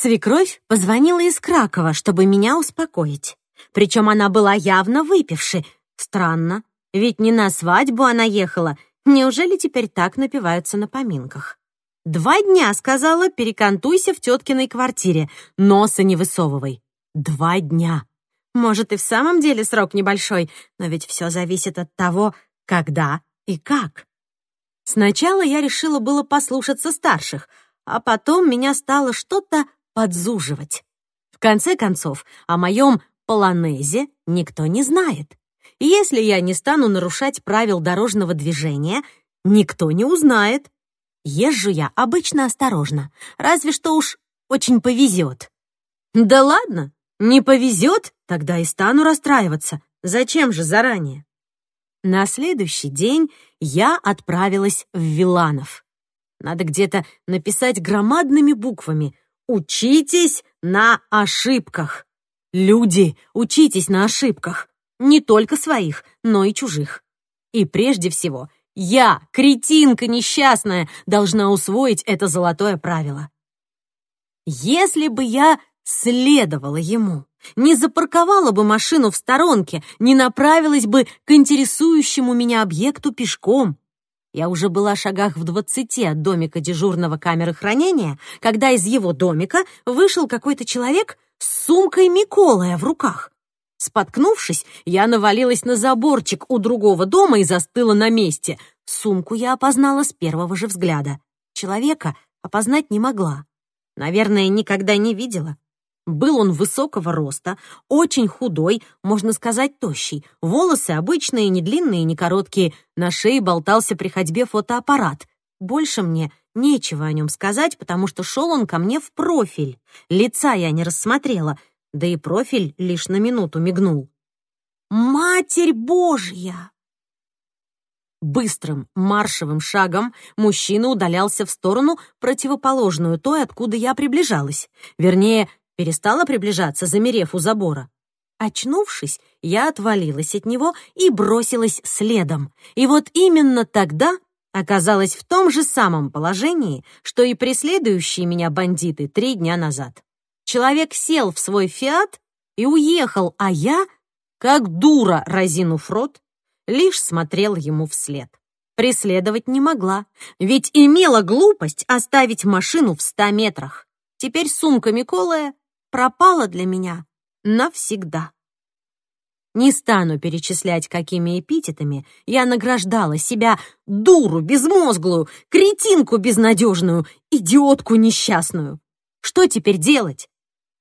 Свекровь позвонила из Кракова, чтобы меня успокоить. Причем она была явно выпившей. Странно, ведь не на свадьбу она ехала. Неужели теперь так напиваются на поминках? Два дня, сказала, перекантуйся в теткиной квартире, носа не высовывай. Два дня. Может, и в самом деле срок небольшой, но ведь все зависит от того, когда и как. Сначала я решила было послушаться старших, а потом меня стало что-то подзуживать. В конце концов, о моем полонезе никто не знает. И если я не стану нарушать правил дорожного движения, никто не узнает. Езжу я обычно осторожно, разве что уж очень повезет. Да ладно, не повезет, тогда и стану расстраиваться. Зачем же заранее? На следующий день я отправилась в Виланов. Надо где-то написать громадными буквами «Учитесь на ошибках». Люди, учитесь на ошибках. Не только своих, но и чужих. И прежде всего, я, кретинка несчастная, должна усвоить это золотое правило. Если бы я следовала ему, не запарковала бы машину в сторонке, не направилась бы к интересующему меня объекту пешком. Я уже была шагах в двадцати от домика дежурного камеры хранения, когда из его домика вышел какой-то человек с сумкой Миколая в руках. Споткнувшись, я навалилась на заборчик у другого дома и застыла на месте. Сумку я опознала с первого же взгляда. Человека опознать не могла. Наверное, никогда не видела. Был он высокого роста, очень худой, можно сказать, тощий. Волосы обычные, не длинные, не короткие. На шее болтался при ходьбе фотоаппарат. Больше мне нечего о нем сказать, потому что шел он ко мне в профиль. Лица я не рассмотрела, да и профиль лишь на минуту мигнул. «Матерь Божья!» Быстрым маршевым шагом мужчина удалялся в сторону, противоположную той, откуда я приближалась. Вернее, перестала приближаться, замерев у забора. Очнувшись, я отвалилась от него и бросилась следом. И вот именно тогда оказалась в том же самом положении, что и преследующие меня бандиты три дня назад. Человек сел в свой «Фиат» и уехал, а я, как дура, разинув рот, лишь смотрел ему вслед. Преследовать не могла, ведь имела глупость оставить машину в ста метрах. Теперь сумка Миколая пропала для меня навсегда. Не стану перечислять, какими эпитетами я награждала себя дуру безмозглую, кретинку безнадежную, идиотку несчастную. Что теперь делать?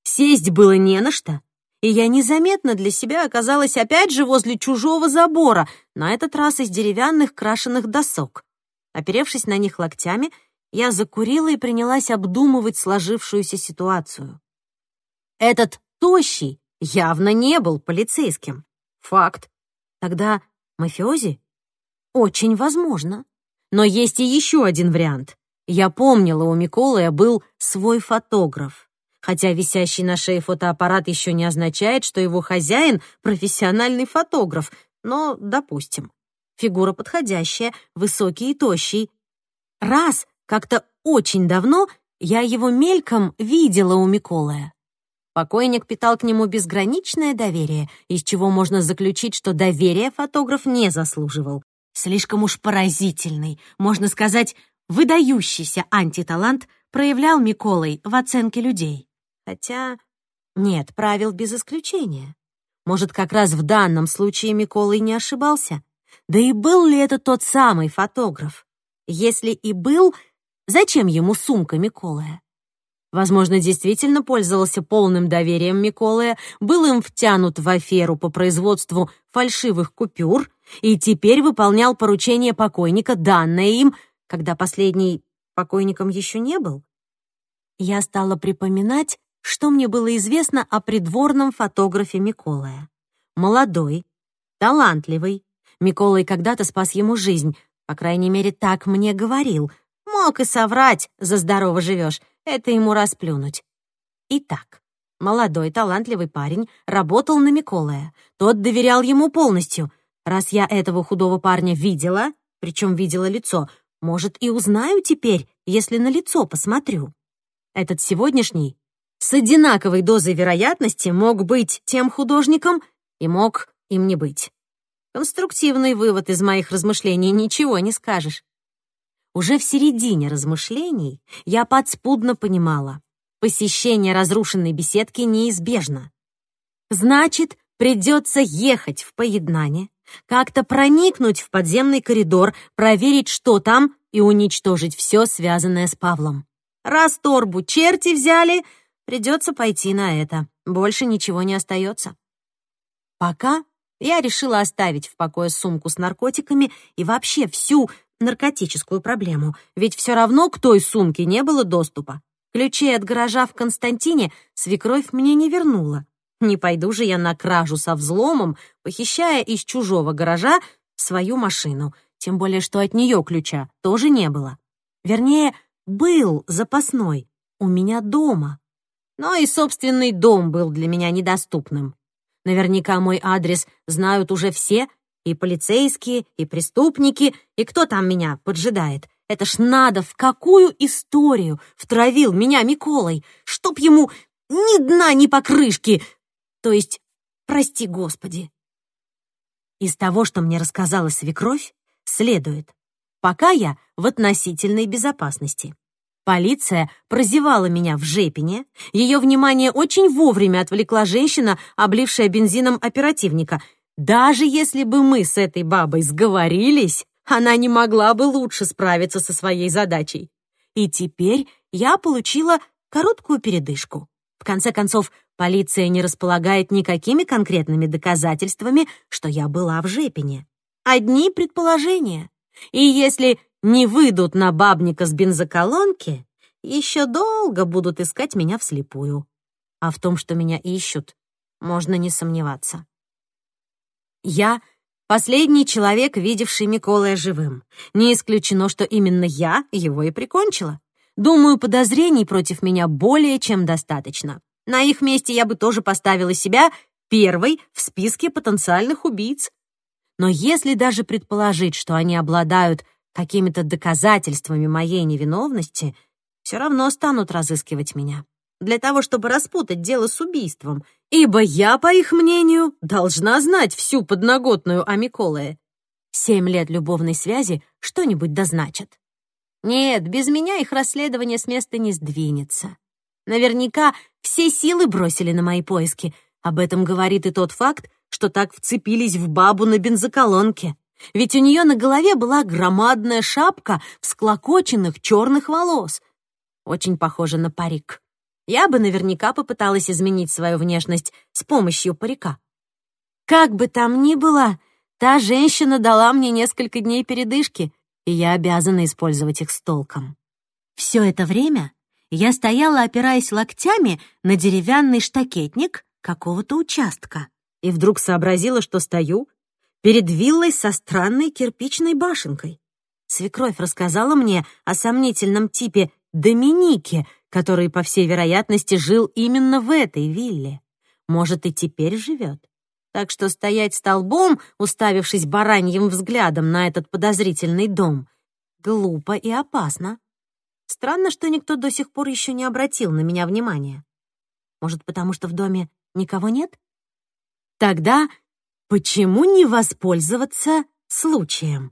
Сесть было не на что, и я незаметно для себя оказалась опять же возле чужого забора, на этот раз из деревянных крашеных досок. Оперевшись на них локтями, я закурила и принялась обдумывать сложившуюся ситуацию. Этот тощий явно не был полицейским. Факт. Тогда мафиози? Очень возможно. Но есть и еще один вариант. Я помнила, у Миколая был свой фотограф хотя висящий на шее фотоаппарат еще не означает, что его хозяин — профессиональный фотограф, но, допустим. Фигура подходящая, высокий и тощий. Раз, как-то очень давно, я его мельком видела у Миколая. Покойник питал к нему безграничное доверие, из чего можно заключить, что доверие фотограф не заслуживал. Слишком уж поразительный, можно сказать, выдающийся антиталант проявлял Миколай в оценке людей. Хотя нет правил без исключения. Может, как раз в данном случае Миколай не ошибался? Да и был ли это тот самый фотограф? Если и был, зачем ему сумка Миколая? Возможно, действительно пользовался полным доверием Миколая, был им втянут в аферу по производству фальшивых купюр и теперь выполнял поручение покойника, данное им, когда последний покойником еще не был. Я стала припоминать, что мне было известно о придворном фотографе Миколая. Молодой, талантливый. Миколай когда-то спас ему жизнь, по крайней мере, так мне говорил. Мог и соврать, за здорово живешь, это ему расплюнуть. Итак, молодой, талантливый парень работал на Миколая. Тот доверял ему полностью. Раз я этого худого парня видела, причем видела лицо, может, и узнаю теперь, если на лицо посмотрю. Этот сегодняшний с одинаковой дозой вероятности мог быть тем художником и мог им не быть. Конструктивный вывод из моих размышлений, ничего не скажешь. Уже в середине размышлений я подспудно понимала, посещение разрушенной беседки неизбежно. Значит, придется ехать в поеднание, как-то проникнуть в подземный коридор, проверить, что там, и уничтожить все, связанное с Павлом. Раз торбу черти взяли, придется пойти на это. Больше ничего не остается. Пока я решила оставить в покое сумку с наркотиками и вообще всю наркотическую проблему, ведь все равно к той сумке не было доступа. Ключей от гаража в Константине свекровь мне не вернула. Не пойду же я на кражу со взломом, похищая из чужого гаража свою машину, тем более что от нее ключа тоже не было. Вернее, был запасной у меня дома. Но и собственный дом был для меня недоступным. Наверняка мой адрес знают уже все, и полицейские, и преступники, и кто там меня поджидает. Это ж надо, в какую историю втравил меня Миколой, чтоб ему ни дна, ни покрышки. То есть, прости господи. Из того, что мне рассказала свекровь, следует, пока я в относительной безопасности. Полиция прозевала меня в Жепине. Ее внимание очень вовремя отвлекла женщина, облившая бензином оперативника. Даже если бы мы с этой бабой сговорились, она не могла бы лучше справиться со своей задачей. И теперь я получила короткую передышку. В конце концов, полиция не располагает никакими конкретными доказательствами, что я была в Жепине. Одни предположения. И если не выйдут на бабника с бензоколонки, еще долго будут искать меня вслепую. А в том, что меня ищут, можно не сомневаться. Я — последний человек, видевший Миколая живым. Не исключено, что именно я его и прикончила. Думаю, подозрений против меня более чем достаточно. На их месте я бы тоже поставила себя первой в списке потенциальных убийц. Но если даже предположить, что они обладают какими-то доказательствами моей невиновности, все равно станут разыскивать меня. Для того, чтобы распутать дело с убийством. Ибо я, по их мнению, должна знать всю подноготную о Миколае. Семь лет любовной связи что-нибудь дозначат. Нет, без меня их расследование с места не сдвинется. Наверняка все силы бросили на мои поиски. Об этом говорит и тот факт, что так вцепились в бабу на бензоколонке. Ведь у нее на голове была громадная шапка всклокоченных черных волос. Очень похоже на парик. Я бы наверняка попыталась изменить свою внешность с помощью парика. Как бы там ни было, та женщина дала мне несколько дней передышки, и я обязана использовать их с толком. Все это время я стояла, опираясь локтями на деревянный штакетник какого-то участка, и вдруг сообразила, что стою перед виллой со странной кирпичной башенкой. Свекровь рассказала мне о сомнительном типе Доминики, который, по всей вероятности, жил именно в этой вилле. Может, и теперь живет. Так что стоять столбом, уставившись бараньим взглядом на этот подозрительный дом, глупо и опасно. Странно, что никто до сих пор еще не обратил на меня внимания. Может, потому что в доме никого нет? Тогда Почему не воспользоваться случаем?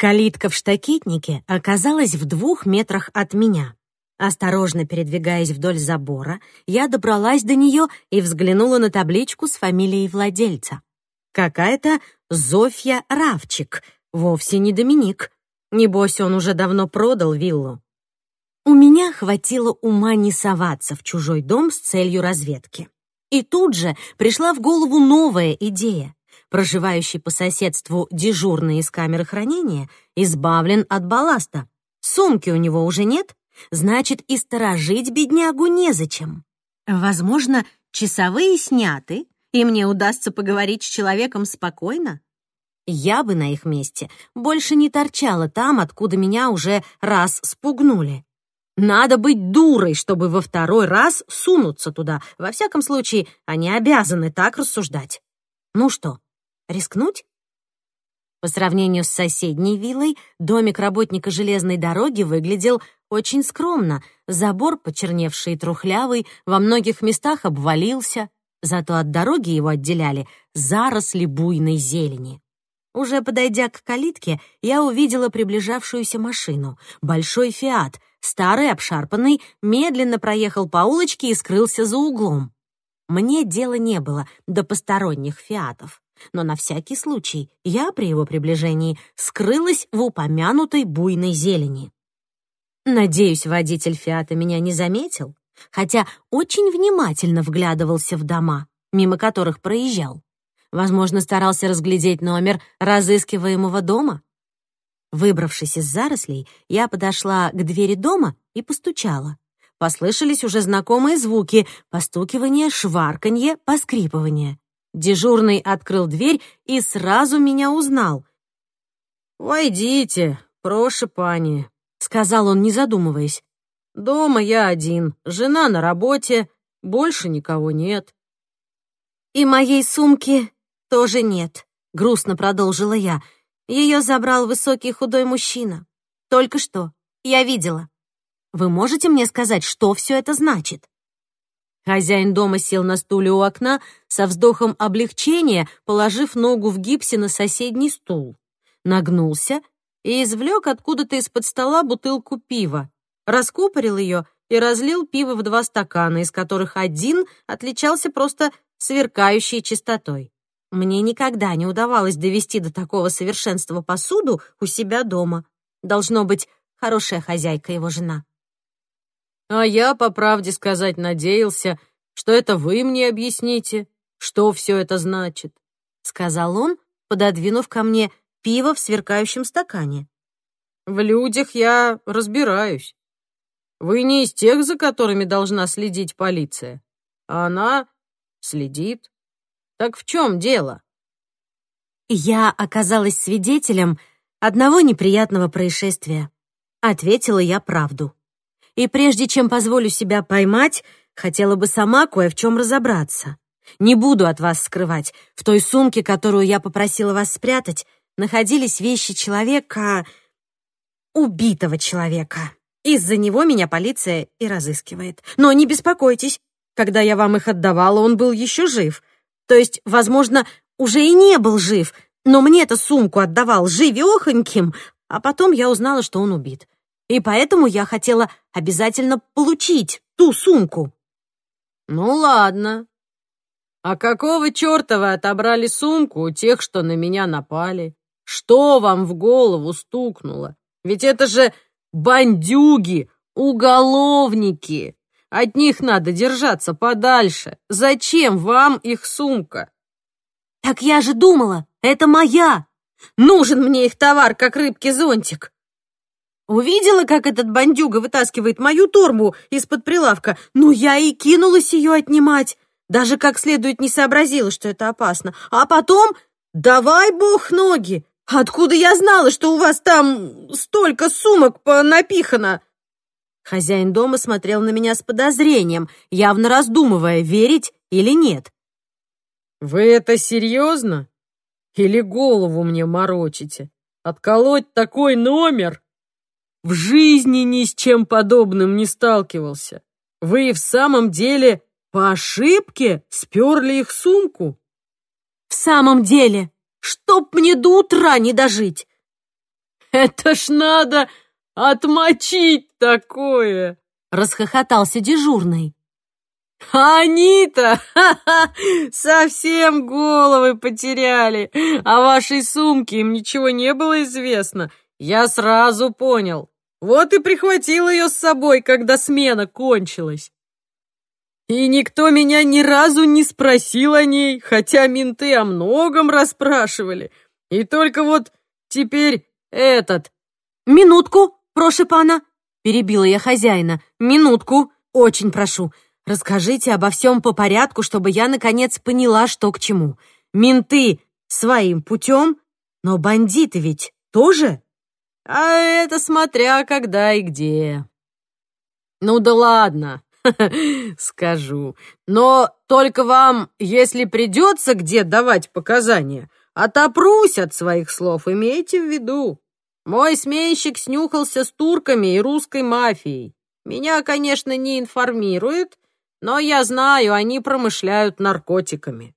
Калитка в штакетнике оказалась в двух метрах от меня. Осторожно передвигаясь вдоль забора, я добралась до нее и взглянула на табличку с фамилией владельца. Какая-то Зофья Равчик, вовсе не Доминик. Небось, он уже давно продал виллу. У меня хватило ума не соваться в чужой дом с целью разведки. И тут же пришла в голову новая идея. Проживающий по соседству дежурный из камеры хранения избавлен от балласта. Сумки у него уже нет, значит, и сторожить беднягу незачем. Возможно, часовые сняты, и мне удастся поговорить с человеком спокойно. Я бы на их месте больше не торчала там, откуда меня уже раз спугнули. Надо быть дурой, чтобы во второй раз сунуться туда. Во всяком случае, они обязаны так рассуждать. Ну что, рискнуть? По сравнению с соседней виллой, домик работника железной дороги выглядел очень скромно. Забор, почерневший и трухлявый, во многих местах обвалился, зато от дороги его отделяли заросли буйной зелени. Уже подойдя к калитке, я увидела приближавшуюся машину. Большой «Фиат», старый, обшарпанный, медленно проехал по улочке и скрылся за углом. Мне дела не было до посторонних «Фиатов» но на всякий случай я при его приближении скрылась в упомянутой буйной зелени. Надеюсь, водитель «Фиата» меня не заметил, хотя очень внимательно вглядывался в дома, мимо которых проезжал. Возможно, старался разглядеть номер разыскиваемого дома. Выбравшись из зарослей, я подошла к двери дома и постучала. Послышались уже знакомые звуки — постукивание, шварканье, поскрипывание. Дежурный открыл дверь и сразу меня узнал. «Войдите, прошу, пани», — сказал он, не задумываясь. «Дома я один, жена на работе, больше никого нет». «И моей сумки тоже нет», — грустно продолжила я. Ее забрал высокий худой мужчина. Только что. Я видела. Вы можете мне сказать, что все это значит? Хозяин дома сел на стуле у окна со вздохом облегчения, положив ногу в гипсе на соседний стул. Нагнулся и извлек откуда-то из-под стола бутылку пива, раскупорил ее и разлил пиво в два стакана, из которых один отличался просто сверкающей чистотой. Мне никогда не удавалось довести до такого совершенства посуду у себя дома. Должно быть, хорошая хозяйка его жена. А я, по правде сказать, надеялся, что это вы мне объясните, что все это значит», — сказал он, пододвинув ко мне пиво в сверкающем стакане. «В людях я разбираюсь. Вы не из тех, за которыми должна следить полиция, а она следит. Так в чем дело?» «Я оказалась свидетелем одного неприятного происшествия», — ответила я правду и прежде чем позволю себя поймать, хотела бы сама кое в чем разобраться. Не буду от вас скрывать. В той сумке, которую я попросила вас спрятать, находились вещи человека... убитого человека. Из-за него меня полиция и разыскивает. Но не беспокойтесь, когда я вам их отдавала, он был еще жив. То есть, возможно, уже и не был жив, но мне эту сумку отдавал живехоньким, а потом я узнала, что он убит и поэтому я хотела обязательно получить ту сумку». «Ну ладно. А какого черта вы отобрали сумку у тех, что на меня напали? Что вам в голову стукнуло? Ведь это же бандюги, уголовники. От них надо держаться подальше. Зачем вам их сумка?» «Так я же думала, это моя. Нужен мне их товар, как рыбки зонтик. Увидела, как этот бандюга вытаскивает мою торбу из-под прилавка? Ну, я и кинулась ее отнимать. Даже как следует не сообразила, что это опасно. А потом, давай бог ноги. Откуда я знала, что у вас там столько сумок понапихано? Хозяин дома смотрел на меня с подозрением, явно раздумывая, верить или нет. «Вы это серьезно? Или голову мне морочите? Отколоть такой номер?» В жизни ни с чем подобным не сталкивался. Вы в самом деле по ошибке сперли их сумку? В самом деле, чтоб мне до утра не дожить. Это ж надо отмочить такое, расхохотался дежурный. Они-то совсем головы потеряли, а вашей сумке им ничего не было известно. Я сразу понял. Вот и прихватил ее с собой, когда смена кончилась. И никто меня ни разу не спросил о ней, хотя менты о многом расспрашивали. И только вот теперь этот... «Минутку, прошу пана!» — перебила я хозяина. «Минутку, очень прошу. Расскажите обо всем по порядку, чтобы я, наконец, поняла, что к чему. Менты своим путем, но бандиты ведь тоже?» А это смотря когда и где. Ну да ладно, скажу. Но только вам, если придется где давать показания, Отопрусь от своих слов, имейте в виду. Мой сменщик снюхался с турками и русской мафией. Меня, конечно, не информирует, но я знаю, они промышляют наркотиками.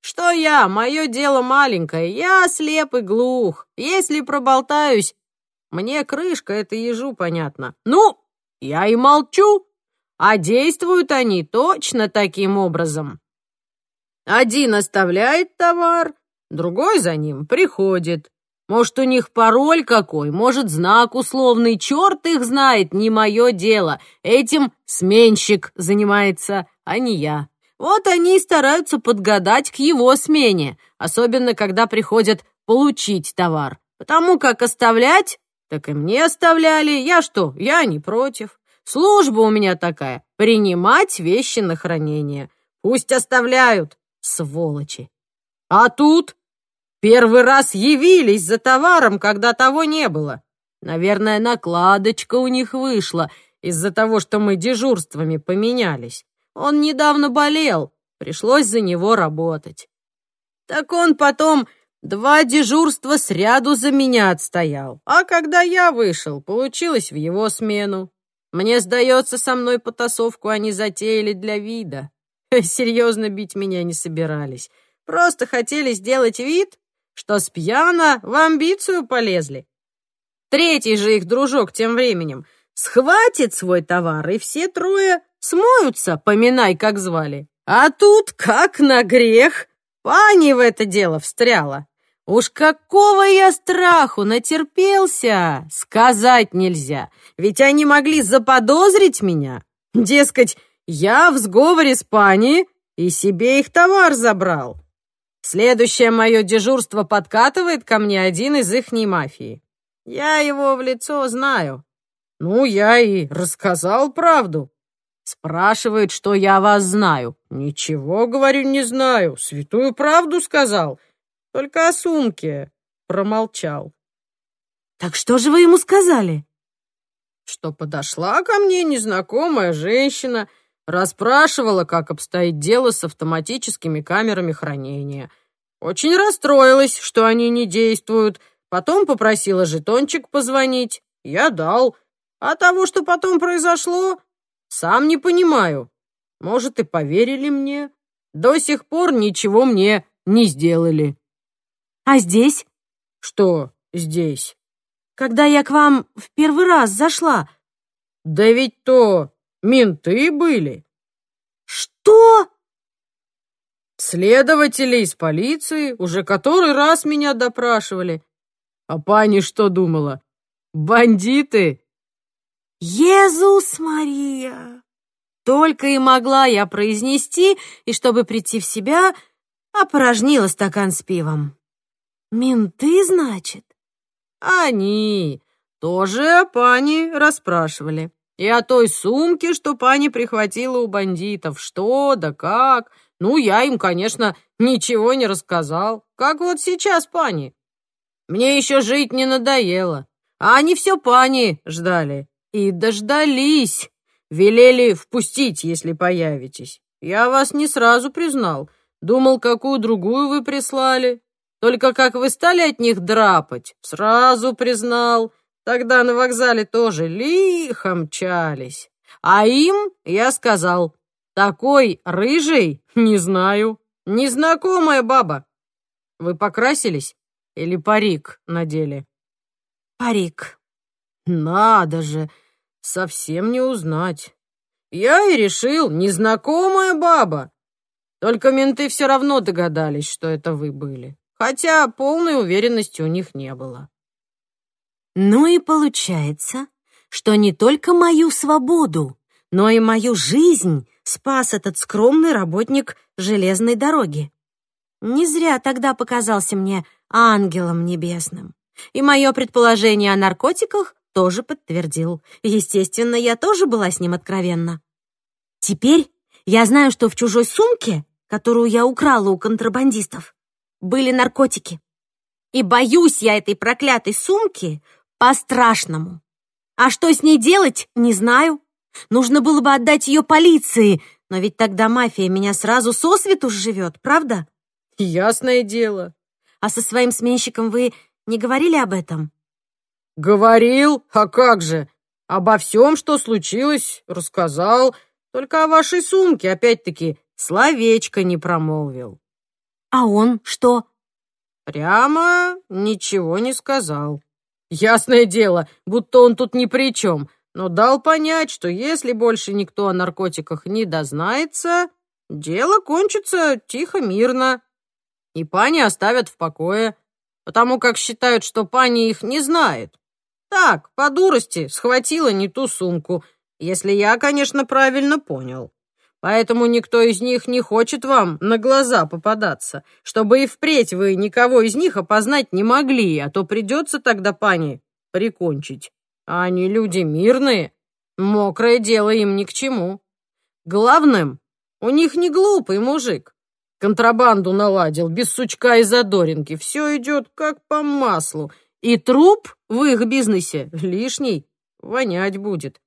Что я? Мое дело маленькое. Я слеп и глух. Если проболтаюсь, мне крышка, это ежу понятно. Ну, я и молчу. А действуют они точно таким образом. Один оставляет товар, другой за ним приходит. Может, у них пароль какой, может, знак условный. Черт их знает, не мое дело. Этим сменщик занимается, а не я. Вот они и стараются подгадать к его смене, особенно когда приходят получить товар. Потому как оставлять, так и мне оставляли. Я что, я не против. Служба у меня такая — принимать вещи на хранение. Пусть оставляют, сволочи. А тут Первый раз явились за товаром, когда того не было. Наверное, накладочка у них вышла из-за того, что мы дежурствами поменялись. Он недавно болел, пришлось за него работать. Так он потом два дежурства сряду за меня отстоял. А когда я вышел, получилось в его смену. Мне сдается, со мной потасовку они затеяли для вида. Серьезно бить меня не собирались. Просто хотели сделать вид, что с пьяна в амбицию полезли. Третий же их дружок тем временем схватит свой товар, и все трое смоются, поминай, как звали. А тут, как на грех, пани в это дело встряла. Уж какого я страху натерпелся, сказать нельзя, ведь они могли заподозрить меня. Дескать, я в сговоре с пани и себе их товар забрал. Следующее мое дежурство подкатывает ко мне один из ихней мафии. Я его в лицо знаю. Ну, я и рассказал правду. Спрашивает, что я вас знаю. Ничего, говорю, не знаю. Святую правду сказал. Только о сумке промолчал. Так что же вы ему сказали? Что подошла ко мне незнакомая женщина Расспрашивала, как обстоит дело с автоматическими камерами хранения. Очень расстроилась, что они не действуют. Потом попросила жетончик позвонить. Я дал. А того, что потом произошло, сам не понимаю. Может, и поверили мне. До сих пор ничего мне не сделали. А здесь? Что здесь? Когда я к вам в первый раз зашла. Да ведь то Менты были. Что? Следователи из полиции уже который раз меня допрашивали. А пани что думала? Бандиты? Иисус Мария! Только и могла я произнести, и чтобы прийти в себя, опорожнила стакан с пивом. Менты, значит? Они тоже пани расспрашивали. И о той сумке, что пани прихватила у бандитов. Что да как. Ну, я им, конечно, ничего не рассказал. Как вот сейчас, пани. Мне еще жить не надоело. А они все пани ждали. И дождались. Велели впустить, если появитесь. Я вас не сразу признал. Думал, какую другую вы прислали. Только как вы стали от них драпать, сразу признал. Тогда на вокзале тоже лихо мчались. А им я сказал, такой рыжий, не знаю, незнакомая баба. Вы покрасились или парик надели? Парик. Надо же, совсем не узнать. Я и решил, незнакомая баба. Только менты все равно догадались, что это вы были. Хотя полной уверенности у них не было. Ну и получается, что не только мою свободу, но и мою жизнь спас этот скромный работник железной дороги. Не зря тогда показался мне ангелом небесным. И мое предположение о наркотиках тоже подтвердил. Естественно, я тоже была с ним откровенна. Теперь я знаю, что в чужой сумке, которую я украла у контрабандистов, были наркотики. И боюсь я этой проклятой сумки по-страшному. А что с ней делать, не знаю. Нужно было бы отдать ее полиции, но ведь тогда мафия меня сразу сосвету сживет, правда? Ясное дело. А со своим сменщиком вы не говорили об этом?» «Говорил? А как же? Обо всем, что случилось, рассказал. Только о вашей сумке, опять-таки, словечко не промолвил». «А он что?» «Прямо ничего не сказал. Ясное дело, будто он тут ни при чем, но дал понять, что если больше никто о наркотиках не дознается, дело кончится тихо-мирно, и пани оставят в покое, потому как считают, что пани их не знает. Так, по дурости, схватила не ту сумку, если я, конечно, правильно понял. Поэтому никто из них не хочет вам на глаза попадаться, чтобы и впредь вы никого из них опознать не могли, а то придется тогда, пани, прикончить. А они люди мирные, мокрое дело им ни к чему. Главным, у них не глупый мужик. Контрабанду наладил, без сучка и задоринки. Все идет как по маслу. И труп в их бизнесе лишний, вонять будет.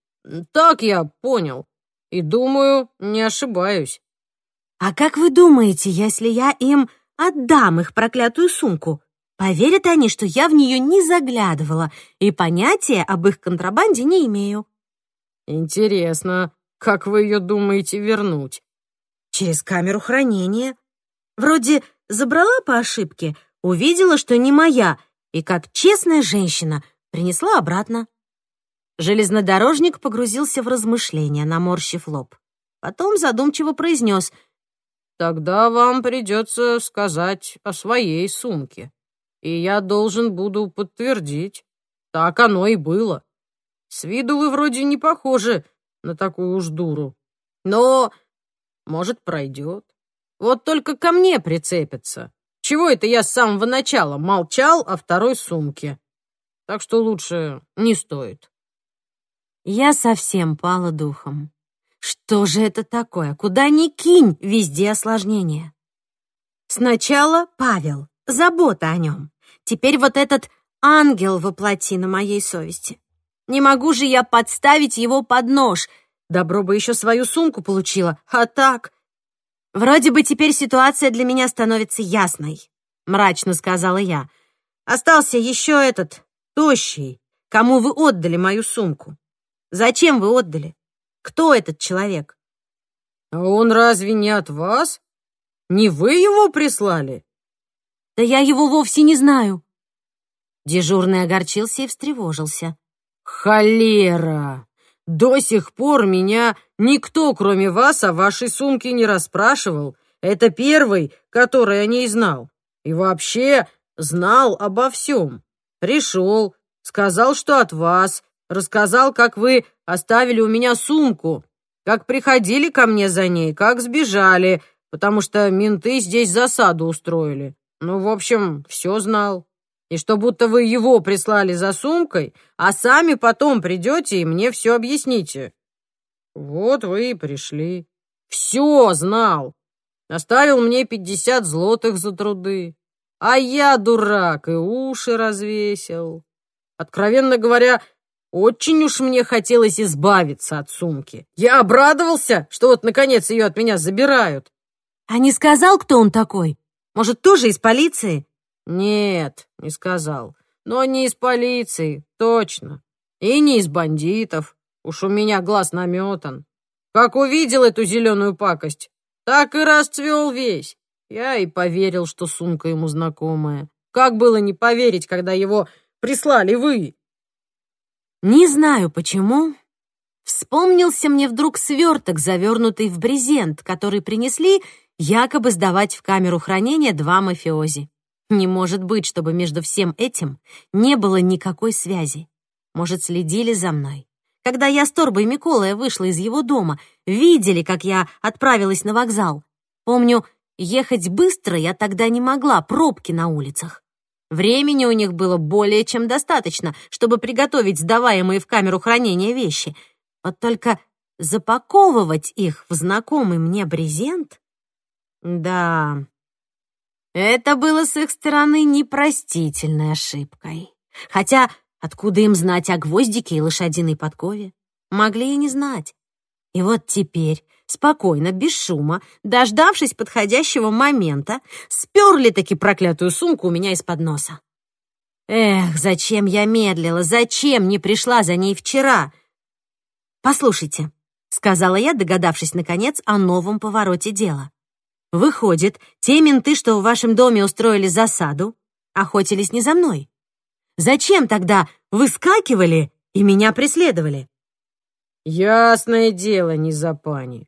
Так я понял. И думаю, не ошибаюсь. А как вы думаете, если я им отдам их проклятую сумку? Поверят они, что я в нее не заглядывала и понятия об их контрабанде не имею. Интересно, как вы ее думаете вернуть? Через камеру хранения. Вроде забрала по ошибке, увидела, что не моя, и как честная женщина принесла обратно. Железнодорожник погрузился в размышления, наморщив лоб. Потом задумчиво произнес. «Тогда вам придется сказать о своей сумке. И я должен буду подтвердить. Так оно и было. С виду вы вроде не похожи на такую уж дуру. Но, может, пройдет. Вот только ко мне прицепится. Чего это я с самого начала молчал о второй сумке? Так что лучше не стоит. Я совсем пала духом. Что же это такое? Куда ни кинь, везде осложнение. Сначала Павел, забота о нем. Теперь вот этот ангел воплоти на моей совести. Не могу же я подставить его под нож. Добро бы еще свою сумку получила, а так... Вроде бы теперь ситуация для меня становится ясной, мрачно сказала я. Остался еще этот, тощий, кому вы отдали мою сумку. Зачем вы отдали? Кто этот человек? А он разве не от вас? Не вы его прислали? Да я его вовсе не знаю. Дежурный огорчился и встревожился. Холера! До сих пор меня никто, кроме вас, о вашей сумке не расспрашивал. Это первый, который о ней знал. И вообще знал обо всем. Пришел, сказал, что от вас, Рассказал, как вы оставили у меня сумку, как приходили ко мне за ней, как сбежали, потому что менты здесь засаду устроили. Ну, в общем, все знал. И что будто вы его прислали за сумкой, а сами потом придете и мне все объясните. Вот вы и пришли. Все знал. Оставил мне пятьдесят злотых за труды. А я, дурак, и уши развесил. Откровенно говоря, очень уж мне хотелось избавиться от сумки. Я обрадовался, что вот, наконец, ее от меня забирают. А не сказал, кто он такой? Может, тоже из полиции? Нет, не сказал. Но не из полиции, точно. И не из бандитов. Уж у меня глаз наметан. Как увидел эту зеленую пакость, так и расцвел весь. Я и поверил, что сумка ему знакомая. Как было не поверить, когда его прислали вы? Не знаю почему. Вспомнился мне вдруг сверток, завернутый в брезент, который принесли якобы сдавать в камеру хранения два мафиози. Не может быть, чтобы между всем этим не было никакой связи. Может, следили за мной. Когда я с торбой Миколая вышла из его дома, видели, как я отправилась на вокзал. Помню, ехать быстро я тогда не могла, пробки на улицах. Времени у них было более чем достаточно, чтобы приготовить сдаваемые в камеру хранения вещи. Вот только запаковывать их в знакомый мне брезент? Да, это было с их стороны непростительной ошибкой. Хотя откуда им знать о гвоздике и лошадиной подкове? Могли и не знать. И вот теперь спокойно, без шума, дождавшись подходящего момента, сперли таки проклятую сумку у меня из-под носа. Эх, зачем я медлила, зачем не пришла за ней вчера? Послушайте, сказала я, догадавшись, наконец, о новом повороте дела. Выходит, те менты, что в вашем доме устроили засаду, охотились не за мной. Зачем тогда выскакивали и меня преследовали? Ясное дело, не за пани.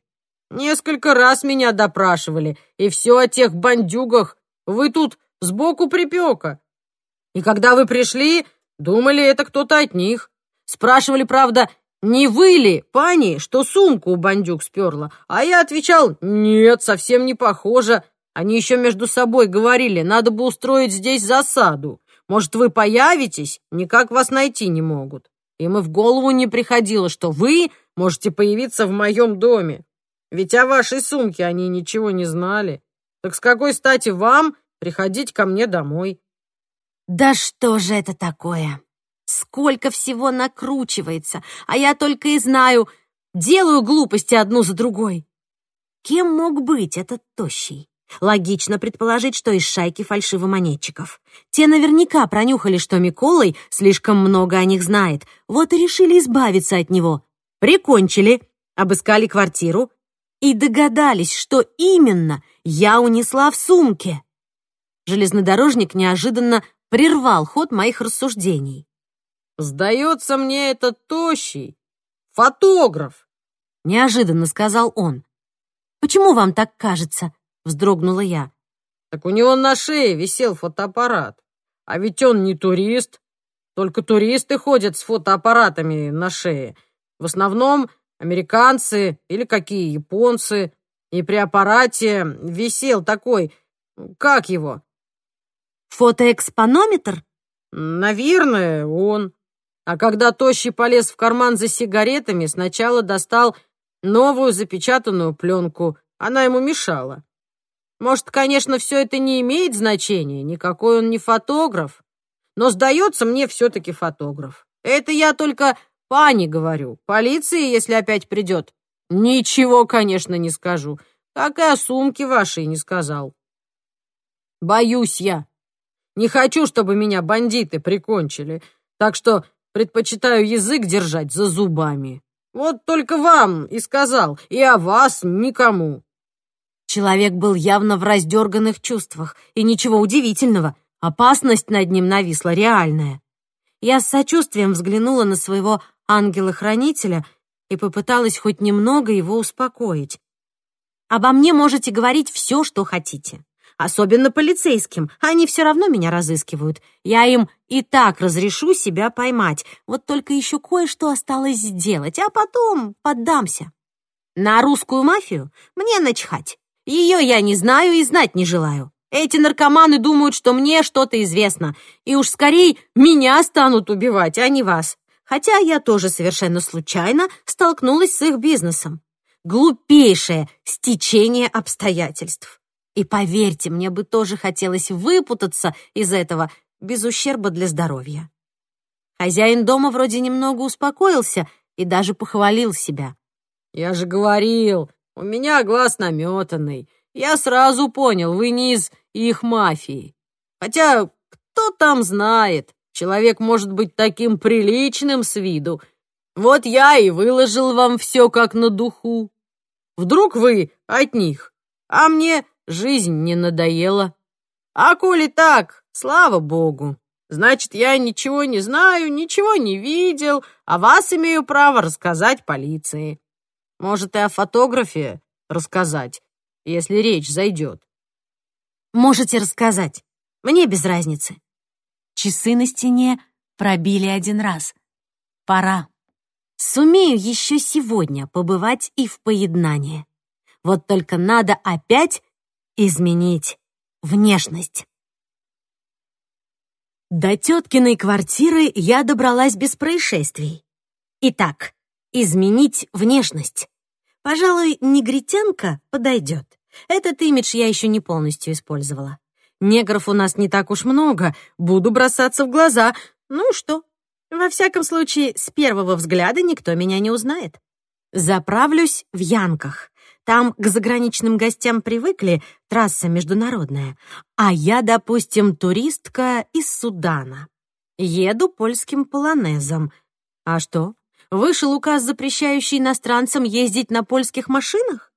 Несколько раз меня допрашивали, и все о тех бандюгах. Вы тут сбоку припека. И когда вы пришли, думали, это кто-то от них. Спрашивали, правда, не вы ли, пани, что сумку у бандюк сперла? А я отвечал, нет, совсем не похоже. Они еще между собой говорили, надо бы устроить здесь засаду. Может, вы появитесь? Никак вас найти не могут. Им и в голову не приходило, что вы можете появиться в моем доме. Ведь о вашей сумке они ничего не знали. Так с какой стати вам приходить ко мне домой? Да что же это такое? Сколько всего накручивается, а я только и знаю, делаю глупости одну за другой. Кем мог быть этот тощий? Логично предположить, что из шайки фальшивомонетчиков. Те наверняка пронюхали, что Миколай слишком много о них знает, вот и решили избавиться от него. Прикончили, обыскали квартиру и догадались, что именно я унесла в сумке. Железнодорожник неожиданно прервал ход моих рассуждений. «Сдается мне этот тощий. Фотограф!» — неожиданно сказал он. «Почему вам так кажется?» — вздрогнула я. «Так у него на шее висел фотоаппарат. А ведь он не турист. Только туристы ходят с фотоаппаратами на шее. В основном американцы или какие японцы. И при аппарате висел такой... Как его? Фотоэкспонометр? Наверное, он. А когда Тощий полез в карман за сигаретами, сначала достал новую запечатанную пленку. Она ему мешала. Может, конечно, все это не имеет значения, никакой он не фотограф. Но, сдается мне, все-таки фотограф. Это я только пани говорю. Полиции, если опять придет, ничего, конечно, не скажу. Как и о сумке вашей не сказал. Боюсь я. Не хочу, чтобы меня бандиты прикончили. Так что предпочитаю язык держать за зубами. Вот только вам и сказал, и о вас никому. Человек был явно в раздерганных чувствах, и ничего удивительного, опасность над ним нависла реальная. Я с сочувствием взглянула на своего ангела-хранителя и попыталась хоть немного его успокоить. «Обо мне можете говорить все, что хотите. Особенно полицейским. Они все равно меня разыскивают. Я им и так разрешу себя поймать. Вот только еще кое-что осталось сделать, а потом поддамся. На русскую мафию мне начхать. Ее я не знаю и знать не желаю. Эти наркоманы думают, что мне что-то известно, и уж скорее меня станут убивать, а не вас. Хотя я тоже совершенно случайно столкнулась с их бизнесом. Глупейшее стечение обстоятельств. И поверьте, мне бы тоже хотелось выпутаться из этого без ущерба для здоровья. Хозяин дома вроде немного успокоился и даже похвалил себя. «Я же говорил, у меня глаз наметанный. Я сразу понял, вы не из их мафии. Хотя, кто там знает, человек может быть таким приличным с виду. Вот я и выложил вам все как на духу. Вдруг вы от них, а мне жизнь не надоела. А коли так, слава богу. Значит, я ничего не знаю, ничего не видел, а вас имею право рассказать полиции. Может, и о фотографе рассказать, если речь зайдет. Можете рассказать. Мне без разницы. Часы на стене пробили один раз. Пора. Сумею еще сегодня побывать и в поеднании. Вот только надо опять изменить внешность. До теткиной квартиры я добралась без происшествий. Итак, изменить внешность. Пожалуй, негритянка подойдет. Этот имидж я еще не полностью использовала. Негров у нас не так уж много, буду бросаться в глаза. Ну что, во всяком случае, с первого взгляда никто меня не узнает. Заправлюсь в янках. Там к заграничным гостям привыкли, трасса международная. А я, допустим, туристка из Судана. Еду польским полонезом. А что? Вышел указ, запрещающий иностранцам ездить на польских машинах?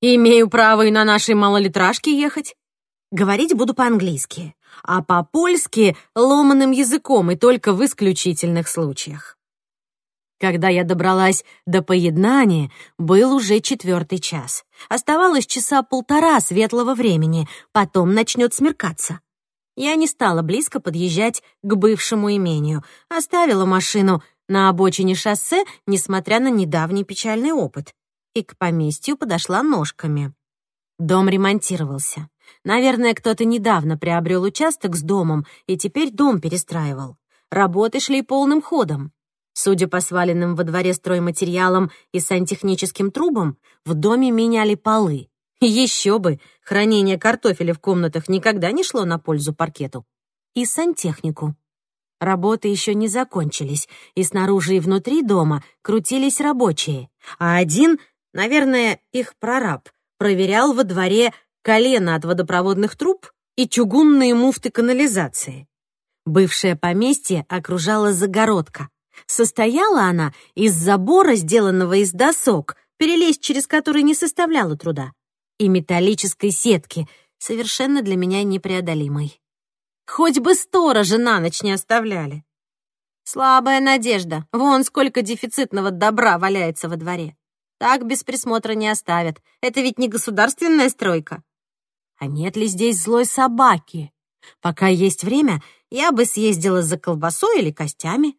Имею право и на нашей малолитражке ехать. Говорить буду по-английски, а по-польски — ломаным языком и только в исключительных случаях. Когда я добралась до поеднания, был уже четвертый час. Оставалось часа полтора светлого времени, потом начнет смеркаться. Я не стала близко подъезжать к бывшему имению, оставила машину на обочине шоссе, несмотря на недавний печальный опыт, и к поместью подошла ножками. Дом ремонтировался. Наверное, кто-то недавно приобрел участок с домом и теперь дом перестраивал. Работы шли полным ходом. Судя по сваленным во дворе стройматериалам и сантехническим трубам, в доме меняли полы. Еще бы, хранение картофеля в комнатах никогда не шло на пользу паркету. И сантехнику. Работы еще не закончились, и снаружи и внутри дома крутились рабочие, а один, наверное, их прораб, проверял во дворе колено от водопроводных труб и чугунные муфты канализации. Бывшее поместье окружала загородка, Состояла она из забора, сделанного из досок, перелезть через который не составляло труда, и металлической сетки, совершенно для меня непреодолимой. Хоть бы сторожа на ночь не оставляли. Слабая надежда. Вон сколько дефицитного добра валяется во дворе. Так без присмотра не оставят. Это ведь не государственная стройка. А нет ли здесь злой собаки? Пока есть время, я бы съездила за колбасой или костями.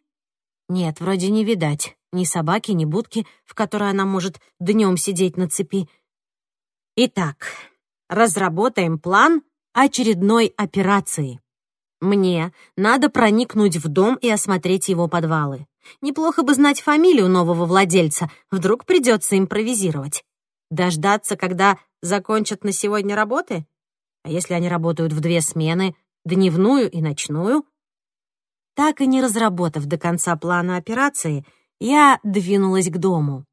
Нет, вроде не видать ни собаки, ни будки, в которой она может днем сидеть на цепи. Итак, разработаем план очередной операции. Мне надо проникнуть в дом и осмотреть его подвалы. Неплохо бы знать фамилию нового владельца, вдруг придется импровизировать. Дождаться, когда закончат на сегодня работы? А если они работают в две смены, дневную и ночную? Так и не разработав до конца плана операции, я двинулась к дому.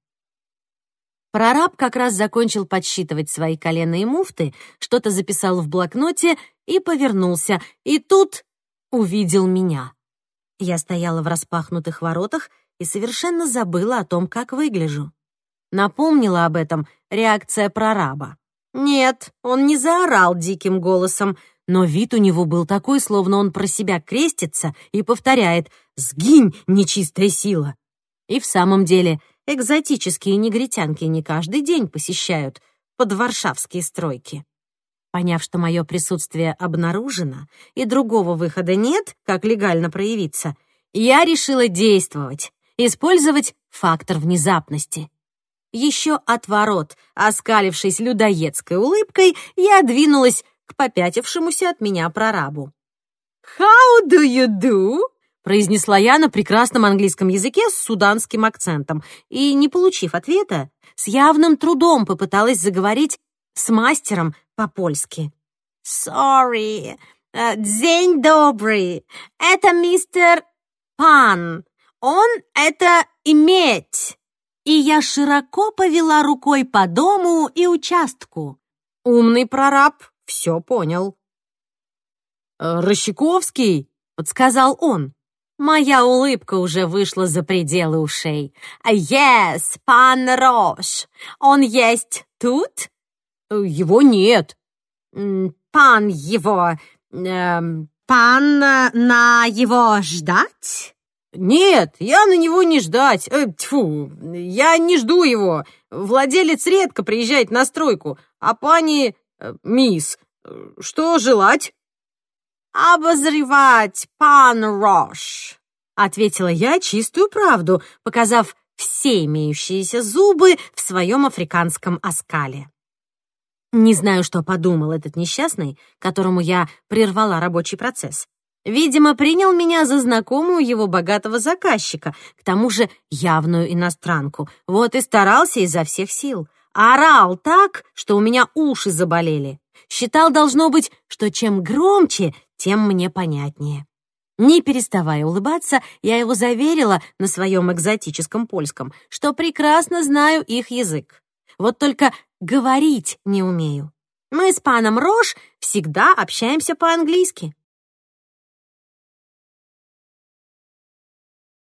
Прораб как раз закончил подсчитывать свои колена и муфты, что-то записал в блокноте и повернулся, и тут увидел меня. Я стояла в распахнутых воротах и совершенно забыла о том, как выгляжу. Напомнила об этом реакция прораба. Нет, он не заорал диким голосом, но вид у него был такой, словно он про себя крестится и повторяет «Сгинь, нечистая сила!». И в самом деле экзотические негритянки не каждый день посещают подваршавские стройки. Поняв, что мое присутствие обнаружено и другого выхода нет, как легально проявиться, я решила действовать, использовать фактор внезапности. Еще от ворот, оскалившись людоедской улыбкой, я двинулась к попятившемуся от меня прорабу. «How do you do?» произнесла я на прекрасном английском языке с суданским акцентом и, не получив ответа, с явным трудом попыталась заговорить с мастером по-польски. «Sorry, uh, день добрый, это мистер Пан, он это иметь». И я широко повела рукой по дому и участку. Умный прораб все понял. «Э, «Рощаковский?» — подсказал он. Моя улыбка уже вышла за пределы ушей. «Yes, пан Рош. Он есть тут?» «Э, «Его нет». «Пан его... Э, пан на его ждать?» «Нет, я на него не ждать. Э, тьфу, я не жду его. Владелец редко приезжает на стройку, а пани Э, «Мисс, что желать?» «Обозревать, пан Рош», — ответила я чистую правду, показав все имеющиеся зубы в своем африканском оскале. Не знаю, что подумал этот несчастный, которому я прервала рабочий процесс. Видимо, принял меня за знакомую его богатого заказчика, к тому же явную иностранку. Вот и старался изо всех сил. Орал так, что у меня уши заболели. Считал, должно быть, что чем громче, тем мне понятнее. Не переставая улыбаться, я его заверила на своем экзотическом польском, что прекрасно знаю их язык. Вот только говорить не умею. Мы с паном Рош всегда общаемся по-английски.